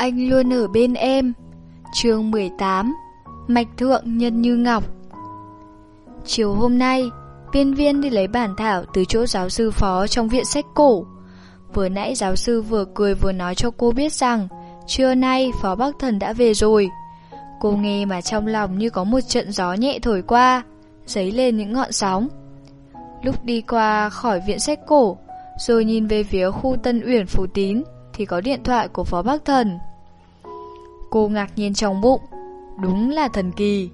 Anh luôn ở bên em. Chương 18 Mạch thượng nhân như ngọc. Chiều hôm nay, Viên viên đi lấy bản thảo từ chỗ giáo sư phó trong viện sách cổ. Vừa nãy giáo sư vừa cười vừa nói cho cô biết rằng, Trưa nay phó Bắc Thần đã về rồi. Cô nghe mà trong lòng như có một trận gió nhẹ thổi qua, Dấy lên những ngọn sóng. Lúc đi qua khỏi viện sách cổ, Rồi nhìn về phía khu Tân Uyển Phủ Tín, Thì có điện thoại của phó Bắc Thần. Cô ngạc nhiên trong bụng. Đúng là thần kỳ.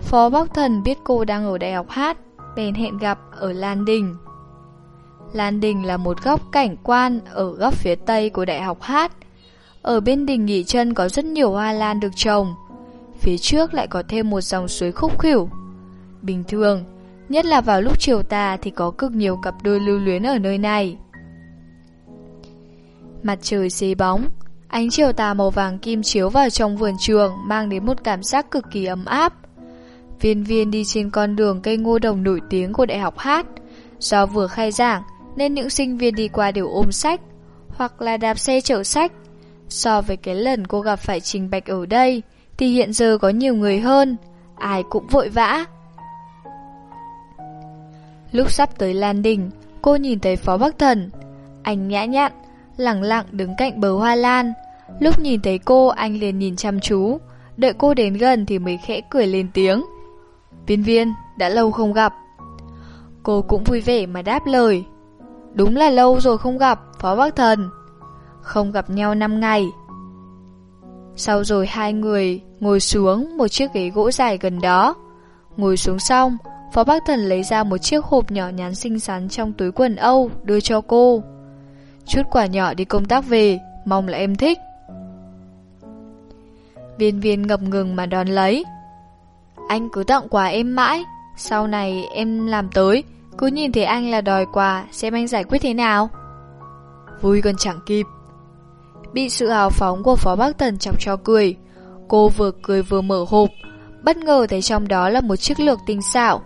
Phó Bắc Thần biết cô đang ở đại học hát, Bèn hẹn gặp ở Lan Đình. Lan Đình là một góc cảnh quan Ở góc phía tây của đại học hát. Ở bên đình nghỉ chân có rất nhiều hoa lan được trồng. Phía trước lại có thêm một dòng suối khúc khỉu. Bình thường, Nhất là vào lúc chiều tà Thì có cực nhiều cặp đôi lưu luyến ở nơi này. Mặt trời xế bóng Ánh chiều tà màu vàng kim chiếu vào trong vườn trường mang đến một cảm giác cực kỳ ấm áp. Viên viên đi trên con đường cây ngô đồng nổi tiếng của đại học hát. Do vừa khai giảng nên những sinh viên đi qua đều ôm sách hoặc là đạp xe chở sách. So với cái lần cô gặp phải Trình Bạch ở đây thì hiện giờ có nhiều người hơn, ai cũng vội vã. Lúc sắp tới Lan Đình, cô nhìn thấy Phó Bắc Thần. Anh nhã nhặn, lặng lặng đứng cạnh bờ hoa lan. Lúc nhìn thấy cô, anh liền nhìn chăm chú. Đợi cô đến gần thì mới khẽ cười lên tiếng. Viên viên, đã lâu không gặp. Cô cũng vui vẻ mà đáp lời. Đúng là lâu rồi không gặp, Phó Bắc Thần. Không gặp nhau 5 ngày. Sau rồi hai người ngồi xuống một chiếc ghế gỗ dài gần đó. Ngồi xuống xong, Phó Bắc Thần lấy ra một chiếc hộp nhỏ nhắn xinh xắn trong túi quần Âu đưa cho cô. Chút quà nhỏ đi công tác về, mong là em thích. Viên viên ngập ngừng mà đón lấy. Anh cứ tặng quà em mãi, sau này em làm tới, cứ nhìn thấy anh là đòi quà, xem anh giải quyết thế nào. Vui còn chẳng kịp. Bị sự hào phóng của Phó Bắc Tần chọc cho cười, cô vừa cười vừa mở hộp, bất ngờ thấy trong đó là một chiếc lược tinh xảo.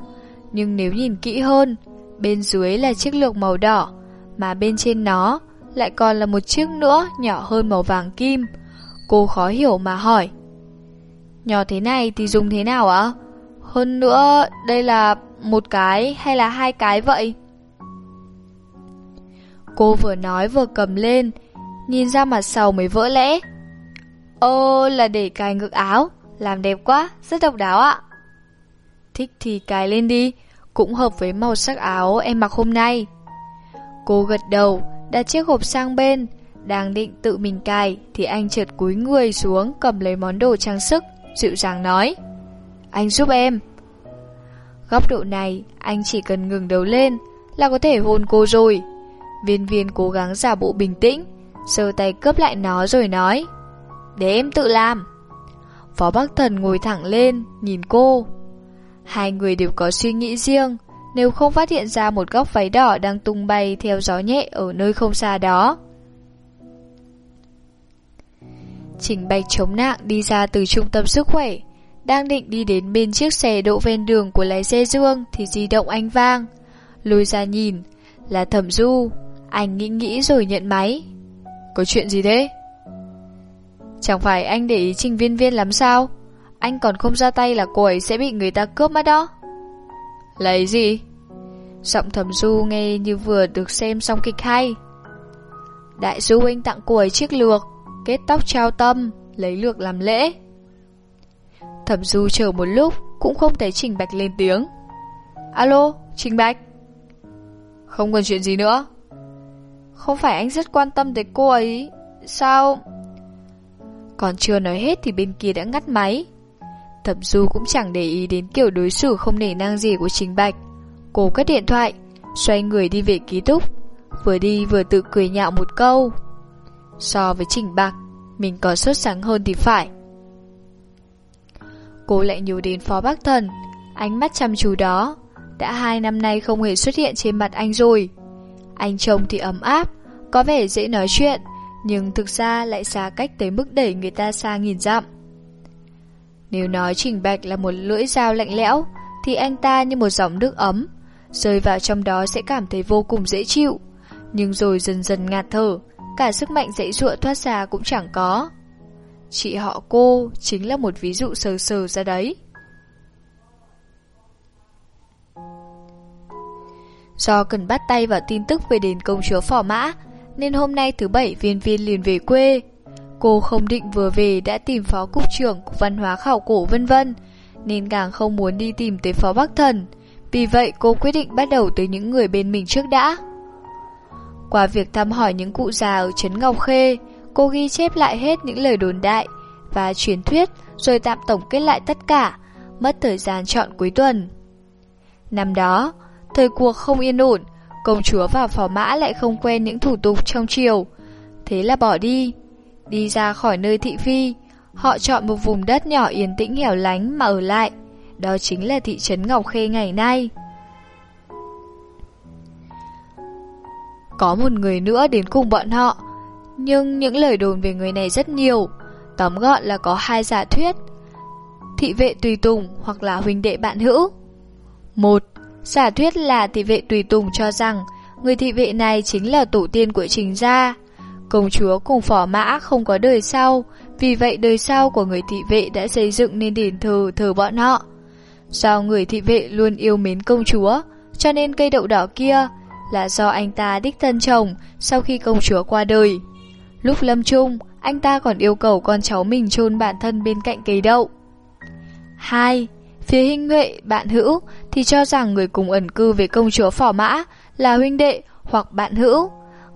Nhưng nếu nhìn kỹ hơn, bên dưới là chiếc lược màu đỏ, mà bên trên nó lại còn là một chiếc nữa nhỏ hơn màu vàng kim. Cô khó hiểu mà hỏi. Nhỏ thế này thì dùng thế nào ạ? Hơn nữa, đây là một cái hay là hai cái vậy? Cô vừa nói vừa cầm lên, nhìn ra mặt sau mới vỡ lẽ. ô là để cài ngực áo, làm đẹp quá, rất độc đáo ạ. Thích thì cài lên đi, cũng hợp với màu sắc áo em mặc hôm nay. Cô gật đầu, đặt chiếc hộp sang bên, đang định tự mình cài thì anh chợt cúi người xuống cầm lấy món đồ trang sức, dịu dàng nói. Anh giúp em. Góc độ này, anh chỉ cần ngừng đầu lên là có thể hôn cô rồi. Viên viên cố gắng giả bộ bình tĩnh, giơ tay cướp lại nó rồi nói. Để em tự làm. Phó Bắc Thần ngồi thẳng lên, nhìn cô. Hai người đều có suy nghĩ riêng, nếu không phát hiện ra một góc váy đỏ đang tung bay theo gió nhẹ ở nơi không xa đó. Trình Bạch chống nạng đi ra từ trung tâm sức khỏe, đang định đi đến bên chiếc xe đỗ ven đường của lái xe Dương thì di động anh vang. Lùi ra nhìn, là Thẩm Du, anh nghĩ nghĩ rồi nhận máy. Có chuyện gì thế? Chẳng phải anh để ý Trình Viên Viên lắm sao? Anh còn không ra tay là cô ấy sẽ bị người ta cướp mất đó. Lấy gì? Giọng thẩm du nghe như vừa được xem xong kịch hay. Đại du huynh tặng cô chiếc lược, kết tóc trao tâm, lấy lược làm lễ. Thẩm du chờ một lúc, cũng không thấy Trình Bạch lên tiếng. Alo, Trình Bạch. Không còn chuyện gì nữa. Không phải anh rất quan tâm tới cô ấy, sao... Còn chưa nói hết thì bên kia đã ngắt máy. Thẩm Du cũng chẳng để ý đến kiểu đối xử không nể nang gì của Trình Bạch. Cô cất điện thoại, xoay người đi về ký túc, vừa đi vừa tự cười nhạo một câu. So với Trình Bạch, mình có xuất sáng hơn thì phải. Cô lại nhớ đến Phó Bắc Thần, ánh mắt chăm chú đó, đã hai năm nay không hề xuất hiện trên mặt anh rồi. Anh trông thì ấm áp, có vẻ dễ nói chuyện, nhưng thực ra lại xa cách tới mức đẩy người ta xa nghìn dặm. Nếu nói Trình Bạch là một lưỡi dao lạnh lẽo, thì anh ta như một dòng nước ấm, rơi vào trong đó sẽ cảm thấy vô cùng dễ chịu. Nhưng rồi dần dần ngạt thở, cả sức mạnh dãy dụa thoát ra cũng chẳng có. chị họ cô chính là một ví dụ sờ sờ ra đấy. Do cần bắt tay vào tin tức về đền công chúa Phò Mã, nên hôm nay thứ bảy viên viên liền về quê. Cô không định vừa về đã tìm phó cục trưởng văn hóa khảo cổ vân vân, nên càng không muốn đi tìm tới phó Bắc Thần. Vì vậy cô quyết định bắt đầu từ những người bên mình trước đã. Qua việc thăm hỏi những cụ già ở Trấn Ngọc Khê, cô ghi chép lại hết những lời đồn đại và truyền thuyết rồi tạm tổng kết lại tất cả, mất thời gian chọn cuối tuần. Năm đó, thời cuộc không yên ổn, công chúa và phò mã lại không quen những thủ tục trong triều. Thế là bỏ đi, đi ra khỏi nơi thị phi, họ chọn một vùng đất nhỏ yên tĩnh hẻo lánh mà ở lại. Đó chính là thị trấn Ngọc Khê ngày nay. Có một người nữa đến cùng bọn họ, nhưng những lời đồn về người này rất nhiều. Tóm gọn là có hai giả thuyết. Thị vệ tùy tùng hoặc là huynh đệ bạn hữu. Một, giả thuyết là thị vệ tùy tùng cho rằng người thị vệ này chính là tổ tiên của trình gia. Công chúa cùng phỏ mã không có đời sau, vì vậy đời sau của người thị vệ đã xây dựng nên đền thờ thờ bọn họ. Do người thị vệ luôn yêu mến công chúa, cho nên cây đậu đỏ kia là do anh ta đích thân trồng sau khi công chúa qua đời. Lúc lâm chung, anh ta còn yêu cầu con cháu mình chôn bản thân bên cạnh cây đậu. 2. Phía Hinh Huệ, bạn hữu, thì cho rằng người cùng ẩn cư với công chúa Phỏ Mã là huynh đệ hoặc bạn hữu.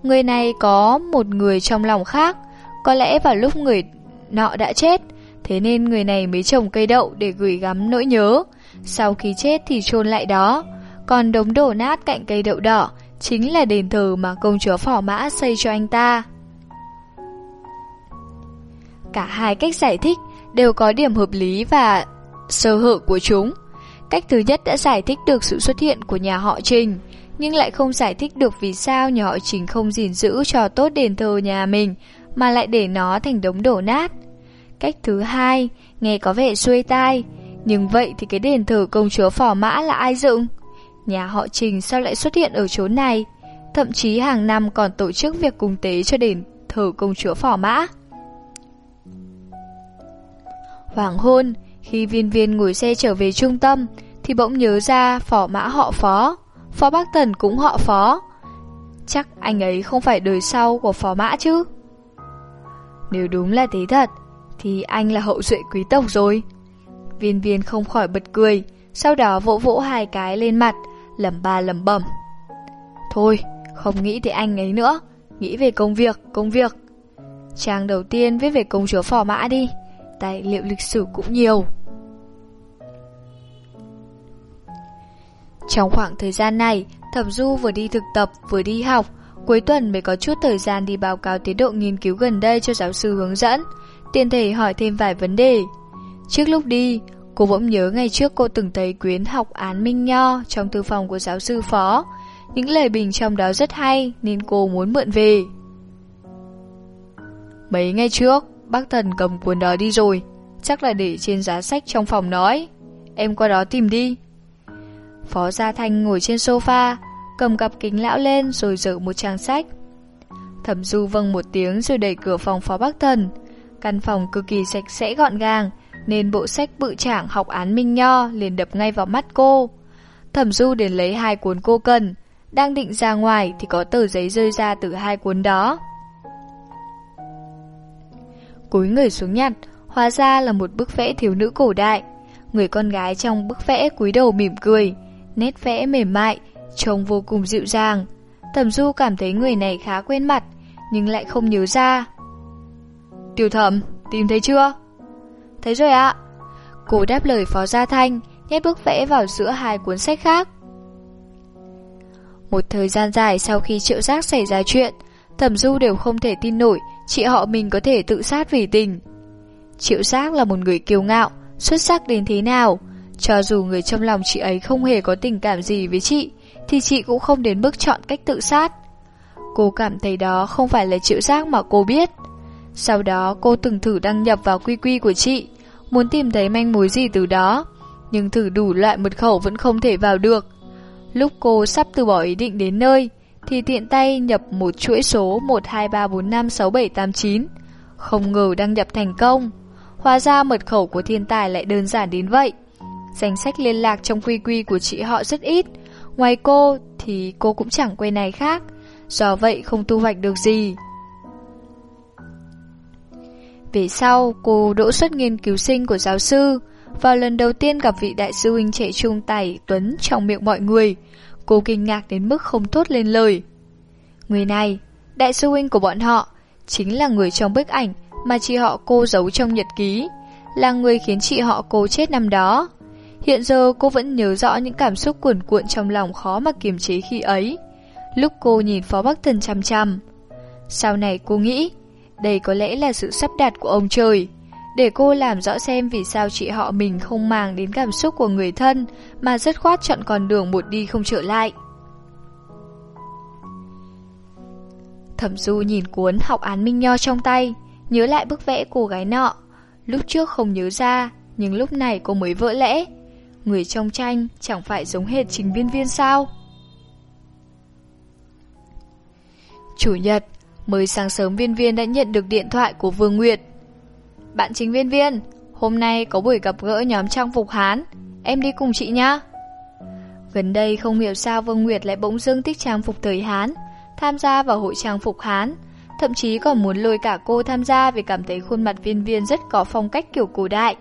Người này có một người trong lòng khác, có lẽ vào lúc người nọ đã chết, thế nên người này mới trồng cây đậu để gửi gắm nỗi nhớ. Sau khi chết thì chôn lại đó, còn đống đổ nát cạnh cây đậu đỏ chính là đền thờ mà công chúa Phỏ Mã xây cho anh ta. Cả hai cách giải thích đều có điểm hợp lý và sơ hở của chúng. Cách thứ nhất đã giải thích được sự xuất hiện của nhà họ Trình, nhưng lại không giải thích được vì sao nhà họ Trình không gìn giữ cho tốt đền thờ nhà mình, mà lại để nó thành đống đổ nát. Cách thứ hai, nghe có vẻ xuôi tai, nhưng vậy thì cái đền thờ công chúa Phò Mã là ai dựng? Nhà họ Trình sao lại xuất hiện ở chỗ này? Thậm chí hàng năm còn tổ chức việc cung tế cho đền thờ công chúa Phò Mã. Hoàng hôn, khi viên viên ngồi xe trở về trung tâm, thì bỗng nhớ ra phò mã họ phó, phó Bắc tần cũng họ phó. Chắc anh ấy không phải đời sau của phó mã chứ. Nếu đúng là thế thật, thì anh là hậu duệ quý tộc rồi. Viên viên không khỏi bật cười, sau đó vỗ vỗ hai cái lên mặt, lầm ba lầm bẩm. Thôi, không nghĩ tới anh ấy nữa, nghĩ về công việc, công việc. Trang đầu tiên viết về công chúa phò mã đi tài liệu lịch sử cũng nhiều. Trong khoảng thời gian này, Thẩm Du vừa đi thực tập vừa đi học, cuối tuần mới có chút thời gian đi báo cáo tiến độ nghiên cứu gần đây cho giáo sư hướng dẫn, tiền thể hỏi thêm vài vấn đề. Trước lúc đi, cô bỗng nhớ ngày trước cô từng thấy quyển học án Minh Nho trong thư phòng của giáo sư phó. Những lời bình trong đó rất hay nên cô muốn mượn về. Mấy ngày trước, Bác Thần cầm cuốn đó đi rồi Chắc là để trên giá sách trong phòng nói Em qua đó tìm đi Phó Gia Thanh ngồi trên sofa Cầm cặp kính lão lên rồi dở một trang sách. Thẩm Du vâng một tiếng rồi đẩy cửa phòng Phó Bắc Thần. Căn phòng cực kỳ sạch sẽ gọn gàng Nên bộ sách bự trảng học án Minh Nho liền đập ngay vào mắt cô. Thẩm Du đến lấy hai cuốn cô cần Đang định ra ngoài thì có tờ giấy rơi ra từ hai cuốn đó. Cúi người xuống nhặt, hóa ra là một bức vẽ thiếu nữ cổ đại. Người con gái trong bức vẽ cúi đầu mỉm cười, nét vẽ mềm mại, trông vô cùng dịu dàng. Thẩm Du cảm thấy người này khá quen mặt, nhưng lại không nhớ ra. Tiểu thẩm, tìm thấy chưa? Thấy rồi ạ. Cô đáp lời Phó Gia Thanh, nhét bức vẽ vào giữa hai cuốn sách khác. Một thời gian dài sau khi triệu giác xảy ra chuyện, Thẩm Du đều không thể tin nổi chị họ mình có thể tự sát vì tình. Triệu giác là một người kiêu ngạo, xuất sắc đến thế nào. Cho dù người trong lòng chị ấy không hề có tình cảm gì với chị, thì chị cũng không đến mức chọn cách tự sát. Cô cảm thấy đó không phải là triệu giác mà cô biết. Sau đó cô từng thử đăng nhập vào quy quy của chị, muốn tìm thấy manh mối gì từ đó, nhưng thử đủ loại mật khẩu vẫn không thể vào được. Lúc cô sắp từ bỏ ý định đến nơi, thì tiện tay nhập một chuỗi số 123456789. Không ngờ đăng nhập thành công. Hóa ra mật khẩu của thiên tài lại đơn giản đến vậy. Danh sách liên lạc trong quy quy của chị họ rất ít. Ngoài cô thì cô cũng chẳng quen này khác. Do vậy không thu hoạch được gì. Về sau, cô đỗ xuất nghiên cứu sinh của giáo sư. Vào lần đầu tiên gặp vị đại sư huynh trẻ trung tài Tuấn trong miệng mọi người, cô kinh ngạc đến mức không thốt lên lời. Người này, đại sư huynh của bọn họ, chính là người trong bức ảnh mà chị họ cô giấu trong nhật ký, là người khiến chị họ cô chết năm đó. Hiện giờ cô vẫn nhớ rõ những cảm xúc cuồn cuộn trong lòng khó mà kiềm chế khi ấy. Lúc cô nhìn Phó Bắc Thần chăm chăm. Sau này cô nghĩ, đây có lẽ là sự sắp đặt của ông trời. Để cô làm rõ xem vì sao chị họ mình không màng đến cảm xúc của người thân mà rất khoát chọn con đường một đi không trở lại. Thẩm Du nhìn cuốn học án Minh Nho trong tay, nhớ lại bức vẽ cô gái nọ. Lúc trước không nhớ ra, nhưng lúc này cô mới vỡ lẽ. Người trong tranh chẳng phải giống hệt trình viên viên sao? Chủ nhật, mới sáng sớm viên viên đã nhận được điện thoại của Vương Nguyệt. Bạn chính viên viên, hôm nay có buổi gặp gỡ nhóm trang phục Hán, em đi cùng chị nhá. Gần đây không hiểu sao Vương Nguyệt lại bỗng dưng thích trang phục thời Hán, tham gia vào hội trang phục Hán, thậm chí còn muốn lôi cả cô tham gia vì cảm thấy khuôn mặt viên viên rất có phong cách kiểu cổ đại.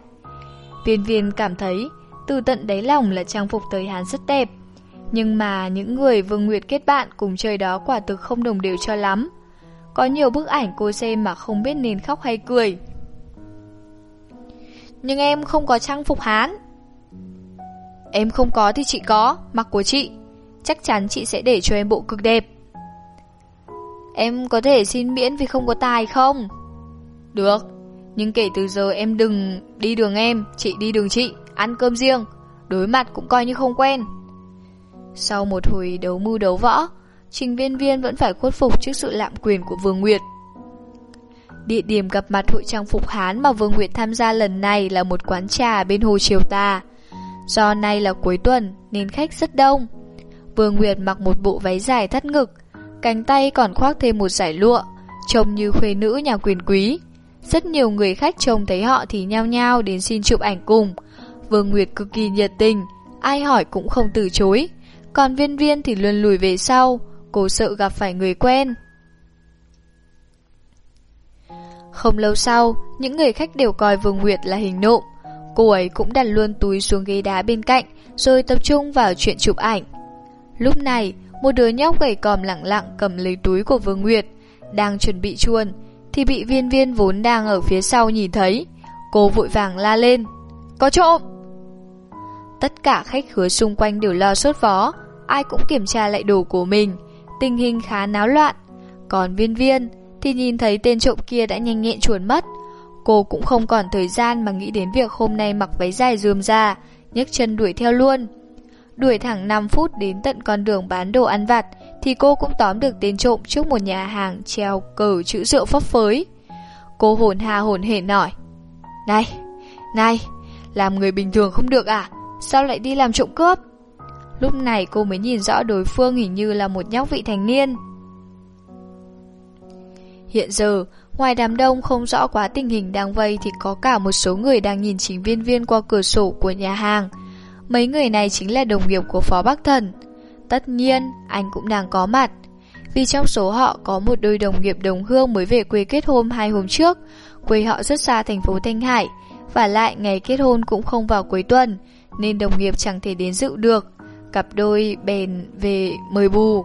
Viên viên cảm thấy từ tận đáy lòng là trang phục thời Hán rất đẹp, nhưng mà những người Vương Nguyệt kết bạn cùng chơi đó quả thực không đồng đều cho lắm. Có nhiều bức ảnh cô xem mà không biết nên khóc hay cười. Nhưng em không có trang phục Hán. Em không có thì chị có, mặc của chị. Chắc chắn chị sẽ để cho em bộ cực đẹp. Em có thể xin miễn vì không có tài không? Được, nhưng kể từ giờ em đừng đi đường em, chị đi đường chị, ăn cơm riêng, đối mặt cũng coi như không quen. Sau một hồi đấu mưu đấu võ, Trình Viên Viên vẫn phải khuất phục trước sự lạm quyền của Vương Nguyệt. Địa điểm gặp mặt hội trang phục Hán mà Vương Nguyệt tham gia lần này là một quán trà bên hồ Triều Tà. Do nay là cuối tuần nên khách rất đông. Vương Nguyệt mặc một bộ váy dài thắt ngực, cánh tay còn khoác thêm một giải lụa, trông như khuê nữ nhà quyền quý. Rất nhiều người khách trông thấy họ thì nhao nhao đến xin chụp ảnh cùng. Vương Nguyệt cực kỳ nhiệt tình, ai hỏi cũng không từ chối. Còn viên viên thì luôn lùi về sau, cô sợ gặp phải người quen. Không lâu sau, những người khách đều coi Vương Nguyệt là hình nộm. Cô ấy cũng đặt luôn túi xuống ghế đá bên cạnh, rồi tập trung vào chuyện chụp ảnh. Lúc này, một đứa nhóc gầy còm lặng lặng cầm lấy túi của Vương Nguyệt, đang chuẩn bị chuồn, thì bị viên viên vốn đang ở phía sau nhìn thấy. Cô vội vàng la lên, có trộm! Tất cả khách khứa xung quanh đều lo sốt vó, ai cũng kiểm tra lại đồ của mình, tình hình khá náo loạn. Còn viên viên thì nhìn thấy tên trộm kia đã nhanh nhẹn chuồn mất. Cô cũng không còn thời gian mà nghĩ đến việc hôm nay mặc váy dài dườm ra, nhấc chân đuổi theo luôn. Đuổi thẳng 5 phút đến tận con đường bán đồ ăn vặt thì cô cũng tóm được tên trộm trước một nhà hàng treo cờ chữ rượu phấp phới. Cô hồn hà hồn hển nổi. Này, này, làm người bình thường không được à? Sao lại đi làm trộm cướp? Lúc này cô mới nhìn rõ đối phương hình như là một nhóc vị thành niên. Hiện giờ, ngoài đám đông không rõ quá tình hình đang vây thì có cả một số người đang nhìn chính viên viên qua cửa sổ của nhà hàng. Mấy người này chính là đồng nghiệp của Phó Bắc Thần. Tất nhiên, anh cũng đang có mặt. Vì trong số họ có một đôi đồng nghiệp đồng hương mới về quê kết hôn hai hôm trước. Quê họ rất xa thành phố Thanh Hải. Và lại ngày kết hôn cũng không vào cuối tuần, nên đồng nghiệp chẳng thể đến dự được. Cặp đôi bèn về mời bù.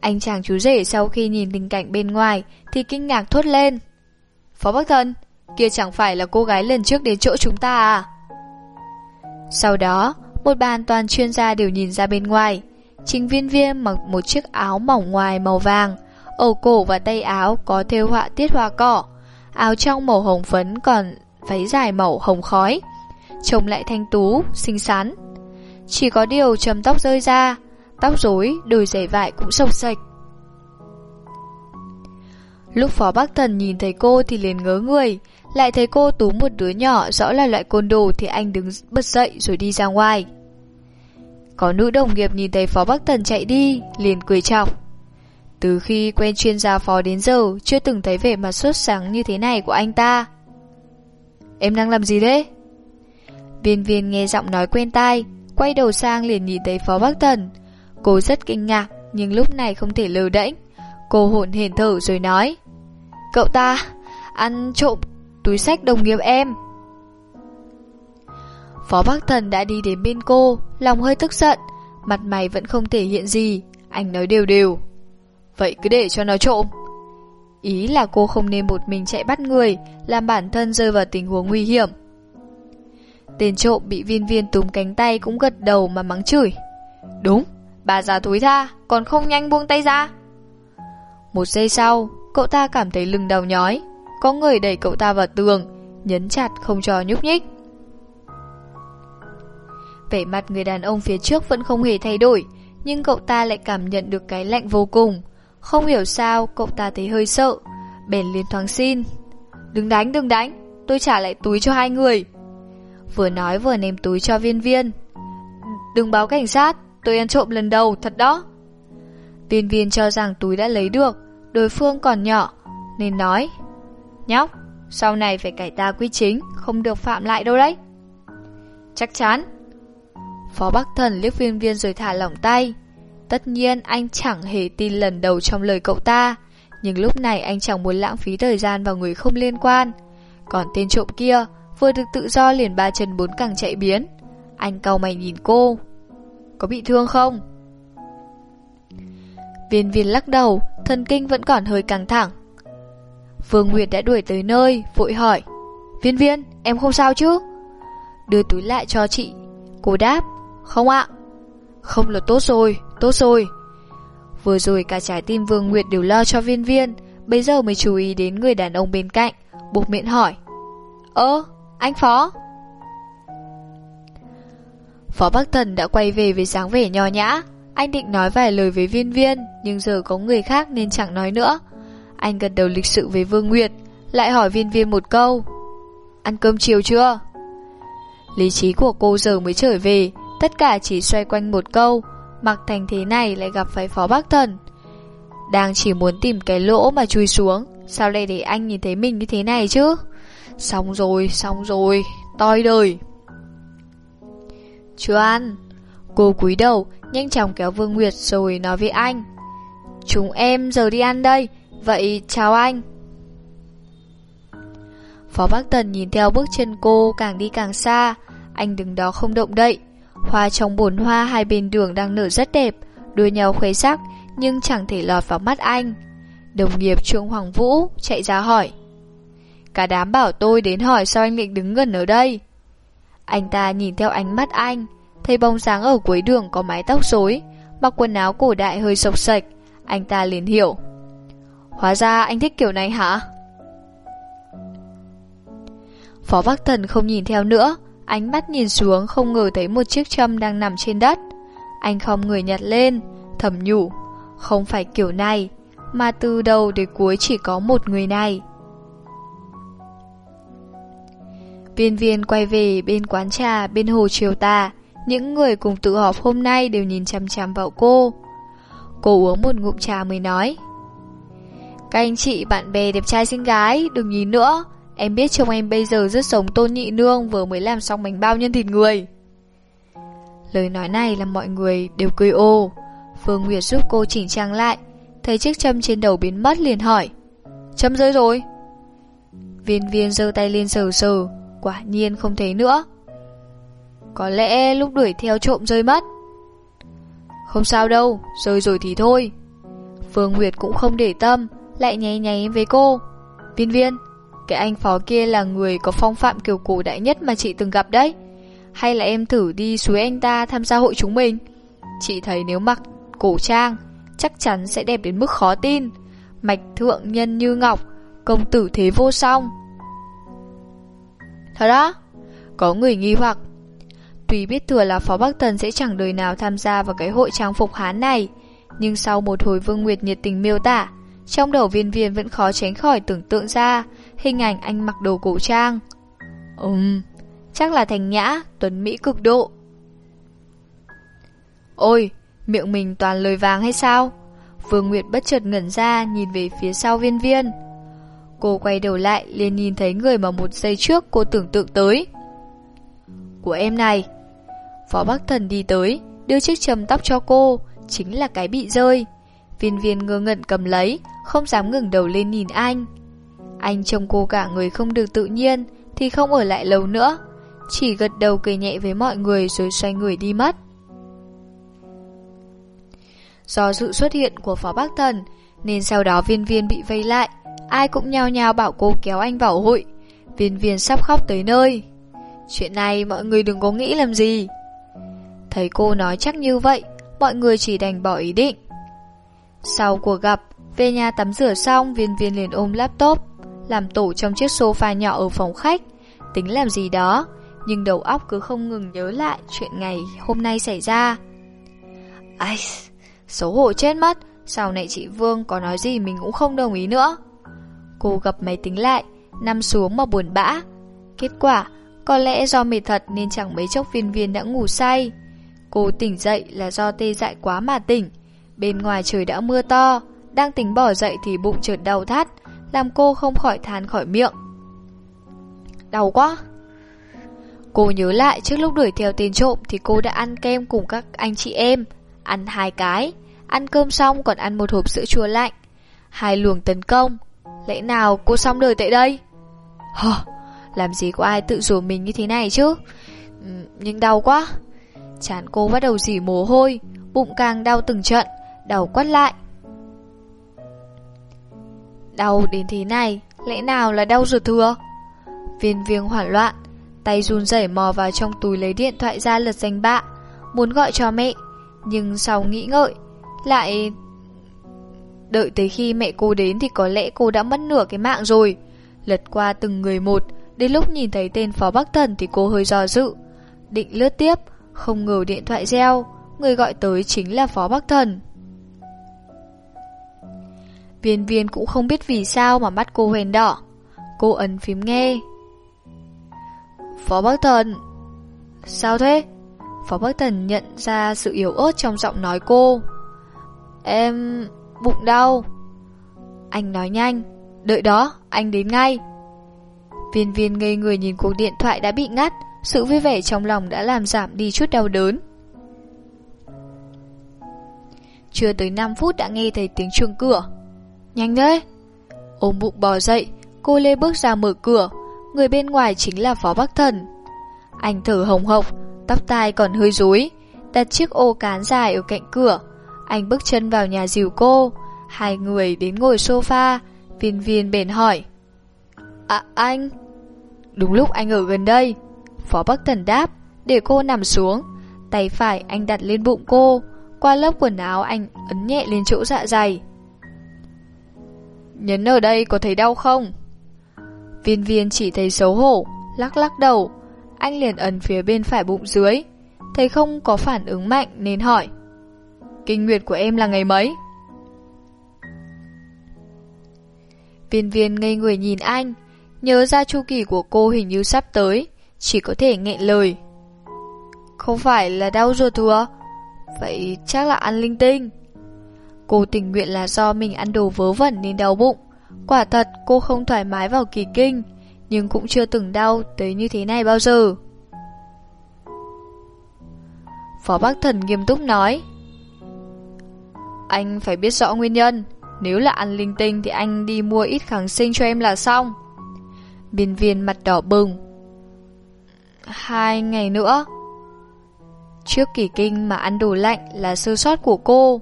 Anh chàng chú rể sau khi nhìn tình cảnh bên ngoài thì kinh ngạc thốt lên. Phó Bắc Thần, kia chẳng phải là cô gái lần trước đến chỗ chúng ta à? Sau đó, một bàn toàn chuyên gia đều nhìn ra bên ngoài. Trình viên viên mặc một chiếc áo mỏng ngoài màu vàng, ở cổ và tay áo có thêu họa tiết hoa cỏ. Áo trong màu hồng phấn còn váy dài màu hồng khói. Trông lại thanh tú, xinh xắn. Chỉ có điều chấm tóc rơi ra, tóc rối, đôi giày vải cũng sộc sạch. Lúc Phó Bắc Thần nhìn thấy cô thì liền ngớ người, lại thấy cô tú một đứa nhỏ rõ là loại côn đồ thì anh đứng bật dậy rồi đi ra ngoài. Có nữ đồng nghiệp nhìn thấy Phó Bắc Thần chạy đi, liền cười chọc. Từ khi quen chuyên gia phó đến giờ, chưa từng thấy vẻ mặt xuất sáng như thế này của anh ta. Em đang làm gì thế? Viên viên nghe giọng nói quen tai, quay đầu sang liền nhìn thấy phó Bắc Thần. Cô rất kinh ngạc, nhưng lúc này không thể lờ đễnh. Cô hồn hển thở rồi nói. Cậu ta, ăn trộm túi sách đồng nghiệp em. Phó Bắc Thần đã đi đến bên cô, lòng hơi tức giận, mặt mày vẫn không thể hiện gì, anh nói đều đều. Vậy cứ để cho nó trộm. Ý là cô không nên một mình chạy bắt người, làm bản thân rơi vào tình huống nguy hiểm. Tên trộm bị viên viên túm cánh tay cũng gật đầu mà mắng chửi. Đúng, bà già túi tha, còn không nhanh buông tay ra. Một giây sau, cậu ta cảm thấy lưng đau nhói, có người đẩy cậu ta vào tường, nhấn chặt không cho nhúc nhích. Vẻ mặt người đàn ông phía trước vẫn không hề thay đổi, nhưng cậu ta lại cảm nhận được cái lạnh vô cùng. Không hiểu sao, cậu ta thấy hơi sợ, bèn liền thoáng xin. Đừng đánh, đừng đánh, tôi trả lại túi cho hai người. Vừa nói vừa ném túi cho viên viên. Đừng báo cảnh sát, tôi ăn trộm lần đầu, thật đó. Viên viên cho rằng túi đã lấy được, đối phương còn nhỏ, nên nói. Nhóc, sau này phải cải tà quy chính, không được phạm lại đâu đấy. Chắc chắn. Phó Bắc Thần liếc viên viên rồi thả lỏng tay. Tất nhiên anh chẳng hề tin lần đầu trong lời cậu ta, nhưng lúc này anh chẳng muốn lãng phí thời gian vào người không liên quan. Còn tên trộm kia, vừa được tự do liền ba chân bốn cẳng chạy biến. Anh cau mày nhìn cô. Có bị thương không? Viên viên lắc đầu, thần kinh vẫn còn hơi căng thẳng. Vương Nguyệt đã đuổi tới nơi, vội hỏi. Viên viên, em không sao chứ? Đưa túi lại cho chị. Cô đáp, không ạ. Không là tốt rồi, tốt rồi. Vừa rồi cả trái tim Vương Nguyệt đều lo cho viên viên, bây giờ mới chú ý đến người đàn ông bên cạnh, buộc miệng hỏi. Ơ, anh Phó? Phó Bắc Thần đã quay về với dáng vẻ nho nhã. Anh định nói vài lời với viên viên, nhưng giờ có người khác nên chẳng nói nữa. Anh gật đầu lịch sự với Vương Nguyệt, lại hỏi viên viên một câu. Ăn cơm chiều chưa? Lý trí của cô giờ mới trở về, tất cả chỉ xoay quanh một câu. Mặc thành thế này lại gặp phải Phó Bắc Thần. Đang chỉ muốn tìm cái lỗ mà chui xuống, sao lại để anh nhìn thấy mình như thế này chứ? Xong rồi, xong rồi, toi đời. Chưa ăn. Cô cúi đầu, nhanh chóng kéo Vương Nguyệt rồi nói với anh. Chúng em giờ đi ăn đây, vậy chào anh. Phó Bắc Tần nhìn theo bước chân cô càng đi càng xa, anh đứng đó không động đậy. Hoa trong bồn hoa hai bên đường đang nở rất đẹp, đuôi nhau khuấy sắc, nhưng chẳng thể lọt vào mắt anh. Đồng nghiệp Trương Hoàng Vũ chạy ra hỏi. Cả đám bảo tôi đến hỏi sao anh định đứng gần ở đây. Anh ta nhìn theo ánh mắt anh, thấy bóng dáng ở cuối đường có mái tóc rối, mặc quần áo cổ đại hơi sộc sạch, anh ta liền hiểu. Hóa ra anh thích kiểu này hả? Phó Bắc Thần không nhìn theo nữa, ánh mắt nhìn xuống không ngờ thấy một chiếc châm đang nằm trên đất. Anh không người nhặt lên, thầm nhủ, không phải kiểu này, mà từ đầu đến cuối chỉ có một người này. Viên viên quay về bên quán trà bên hồ chiều tà, những người cùng tự họp hôm nay đều nhìn chăm chăm vào cô. Cô uống một ngụm trà mới nói. Các anh chị, bạn bè đẹp trai xinh gái, đừng nhìn nữa. Em biết chồng em bây giờ rất sống tôn nhị nương vừa mới làm xong bánh bao nhân thịt người. Lời nói này làm mọi người đều cười ô. Phương Nguyệt giúp cô chỉnh trang lại, thấy chiếc châm trên đầu biến mất liền hỏi. Châm rơi rồi. Viên viên giơ tay lên sờ sờ, quả nhiên không thấy nữa. Có lẽ lúc đuổi theo trộm rơi mất. Không sao đâu, rơi rồi thì thôi. Phương Nguyệt cũng không để tâm, lại nháy nháy với cô. Viên viên, cái anh phó kia là người có phong phạm kiểu cổ đại nhất mà chị từng gặp đấy. Hay là em thử đi suối anh ta tham gia hội chúng mình? Chị thấy nếu mặc cổ trang, chắc chắn sẽ đẹp đến mức khó tin. Mạch thượng nhân như ngọc, công tử thế vô song. Thật đó, có người nghi hoặc. Tuy biết thừa là Phó Bắc Tần sẽ chẳng đời nào tham gia vào cái hội trang phục Hán này, nhưng sau một hồi Vương Nguyệt nhiệt tình miêu tả, trong đầu viên viên vẫn khó tránh khỏi tưởng tượng ra hình ảnh anh mặc đồ cổ trang. Ừm, chắc là thành nhã, tuấn Mỹ cực độ. Ôi, miệng mình toàn lời vàng hay sao? Vương Nguyệt bất chợt ngẩn ra nhìn về phía sau viên viên. Cô quay đầu lại liền nhìn thấy người mà một giây trước cô tưởng tượng tới. Của em này. Phó Bắc Thần đi tới, đưa chiếc châm tóc cho cô, chính là cái bị rơi. Viên viên ngơ ngẩn cầm lấy, không dám ngừng đầu lên nhìn anh. Anh trông cô cả người không được tự nhiên, thì không ở lại lâu nữa. Chỉ gật đầu cười nhẹ với mọi người rồi xoay người đi mất. Do sự xuất hiện của Phó Bắc Thần, nên sau đó viên viên bị vây lại. Ai cũng nhao nhao bảo cô kéo anh vào hội. Viên viên sắp khóc tới nơi. Chuyện này mọi người đừng có nghĩ làm gì. Thấy cô nói chắc như vậy, mọi người chỉ đành bỏ ý định. Sau cuộc gặp, về nhà tắm rửa xong, viên viên liền ôm laptop, làm tổ trong chiếc sofa nhỏ ở phòng khách, tính làm gì đó, nhưng đầu óc cứ không ngừng nhớ lại chuyện ngày hôm nay xảy ra. Ai, xấu hổ chết mất, sau này chị Vương có nói gì mình cũng không đồng ý nữa. Cô gặp máy tính lại, nằm xuống mà buồn bã. Kết quả, có lẽ do mệt thật nên chẳng mấy chốc viên viên đã ngủ say. Cô tỉnh dậy là do tê dại quá mà tỉnh. Bên ngoài trời đã mưa to, đang tính bỏ dậy thì bụng chợt đau thắt, làm cô không khỏi than khỏi miệng. Đau quá! Cô nhớ lại trước lúc đuổi theo tên trộm thì cô đã ăn kem cùng các anh chị em, ăn hai cái, ăn cơm xong còn ăn một hộp sữa chua lạnh. Hai luồng tấn công, lẽ nào cô xong đời tại đây? Hờ, làm gì có ai tự rủ mình như thế này chứ? Ừ, nhưng đau quá. Chán cô bắt đầu dỉ mồ hôi, bụng càng đau từng trận, đầu quắt lại. Đau đến thế này, lẽ nào là đau ruột thừa? Viên viêng hoảng loạn, tay run rẩy mò vào trong túi lấy điện thoại ra lật danh bạ, muốn gọi cho mẹ, nhưng sau nghĩ ngợi, lại... Đợi tới khi mẹ cô đến thì có lẽ cô đã mất nửa cái mạng rồi. Lật qua từng người một, đến lúc nhìn thấy tên Phó Bắc Thần thì cô hơi do dự. Định lướt tiếp, không ngờ điện thoại reo, người gọi tới chính là Phó Bắc Thần. Viên viên cũng không biết vì sao mà mắt cô huyền đỏ. Cô ấn phím nghe. Phó Bắc Thần Sao thế? Phó Bắc Thần nhận ra sự yếu ớt trong giọng nói cô. Em... bụng đau. Anh nói nhanh. Đợi đó, anh đến ngay. Viên viên ngây người nhìn cuộc điện thoại đã bị ngắt. Sự vui vẻ trong lòng đã làm giảm đi chút đau đớn. Chưa tới 5 phút đã nghe thấy tiếng chuông cửa. Nhanh thế! Ôm bụng bò dậy, cô Lê bước ra mở cửa. Người bên ngoài chính là Phó Bắc Thần. Anh thở hồng hộc, tóc tai còn hơi rối, đặt chiếc ô cán dài ở cạnh cửa. Anh bước chân vào nhà dìu cô. Hai người đến ngồi sofa, viên viên bền hỏi. À anh... Đúng lúc anh ở gần đây, Phó Bắc Thần đáp, để cô nằm xuống. Tay phải anh đặt lên bụng cô, qua lớp quần áo anh ấn nhẹ lên chỗ dạ dày. Nhấn ở đây có thấy đau không? Viên viên chỉ thấy xấu hổ, lắc lắc đầu. Anh liền ấn phía bên phải bụng dưới. Thấy không có phản ứng mạnh nên hỏi. Kinh nguyệt của em là ngày mấy? Viên viên ngây người nhìn anh, nhớ ra chu kỳ của cô hình như sắp tới, chỉ có thể nghẹn lời. Không phải là đau ruột thừa, vậy chắc là ăn linh tinh. Cô tình nguyện là do mình ăn đồ vớ vẩn nên đau bụng. Quả thật cô không thoải mái vào kỳ kinh, nhưng cũng chưa từng đau tới như thế này bao giờ. Phó Bắc Thần nghiêm túc nói. Anh phải biết rõ nguyên nhân, nếu là ăn linh tinh thì anh đi mua ít kháng sinh cho em là xong. Biên viên mặt đỏ bừng. Hai ngày nữa. Trước kỳ kinh mà ăn đồ lạnh là sơ sót của cô.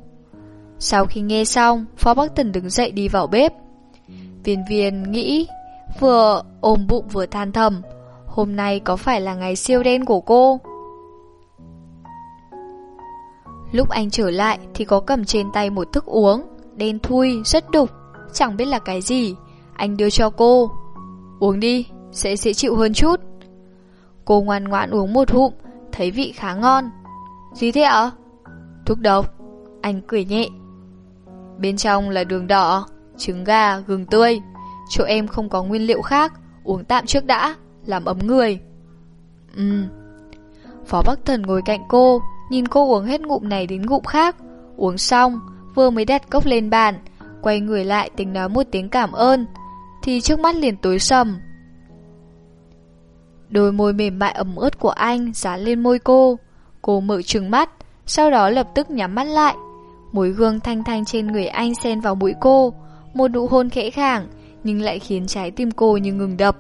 Sau khi nghe xong, Phó Bắc Tần đứng dậy đi vào bếp. Viên viên nghĩ, vừa ôm bụng vừa than thầm, hôm nay có phải là ngày siêu đen của cô? Lúc anh trở lại thì có cầm trên tay một thức uống, đen thui, rất đục, chẳng biết là cái gì. Anh đưa cho cô. Uống đi, sẽ dễ chịu hơn chút. Cô ngoan ngoãn uống một hụm, thấy vị khá ngon. Gì thế ạ? Thuốc độc. Anh cười nhẹ. Bên trong là đường đỏ, trứng gà, gừng tươi. Chỗ em không có nguyên liệu khác, uống tạm trước đã, làm ấm người. Ừm. Phó Bắc Thần ngồi cạnh cô, nhìn cô uống hết ngụm này đến ngụm khác. Uống xong, vừa mới đặt cốc lên bàn, quay người lại tính nói một tiếng cảm ơn, thì trước mắt liền tối sầm. Đôi môi mềm mại ẩm ướt của anh dán lên môi cô. Cô mở trừng mắt, sau đó lập tức nhắm mắt lại. Mùi hương thanh thanh trên người anh xen vào mũi cô, một nụ hôn khẽ khàng, nhưng lại khiến trái tim cô như ngừng đập.